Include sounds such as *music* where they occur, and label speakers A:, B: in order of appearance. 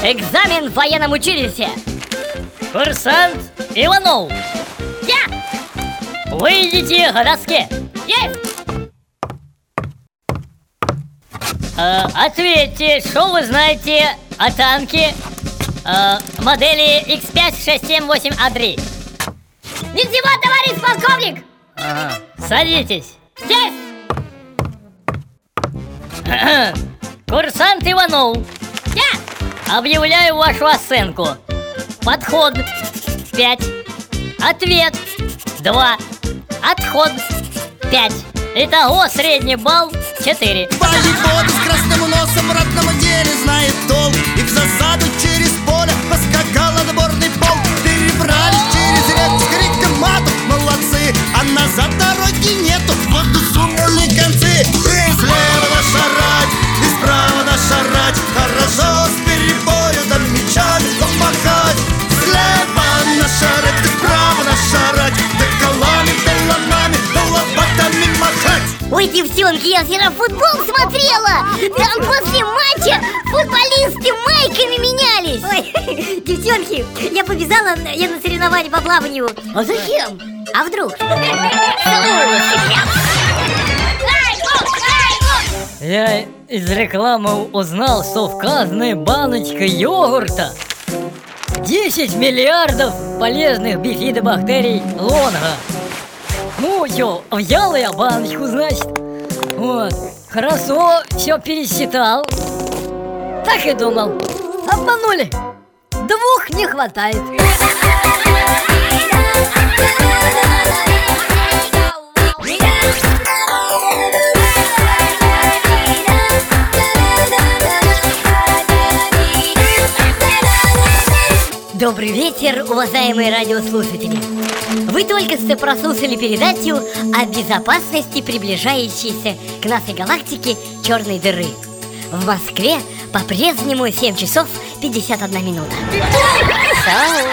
A: в военном училище?
B: Курсант Иванов
A: Я!
B: Выйдите к доске
A: Есть!
B: Э, Ответьте, что вы знаете о танке э, модели X5-678A3
A: Ничего, товарищ полковник!
B: Ага. Садитесь
A: Есть! *clears throat*
B: Курсант Иванов! Объявляю вашу оценку. Подход 5 Ответ 2 Отход 5 Итого средний балл 4
C: Волейбол с красным носом в родном деле знает толк И в засаду через поле поскакал отборный пол. Перебрались через ряд с криком матов Молодцы, а назад дороги нету. Воду сунули концы
A: девчонки, я вчера футбол смотрела! Там после матча футболисты майками менялись! Ой, *laughs* девчонки, я побежала я на соревнования по плаванию А зачем? А вдруг? *laughs*
B: Я из рекламы узнал, что в каждой баночке йогурта 10 миллиардов полезных бифидобактерий лонга Ну чё, взял я баночку, значит. Вот, хорошо, все пересчитал. Так и думал, обманули. Двух не хватает
A: Добрый вечер, уважаемые радиослушатели! Вы только что прослушали передачу о безопасности приближающейся к нашей галактике черной дыры. В Москве по-прежнему 7 часов 51 минута. Шоу.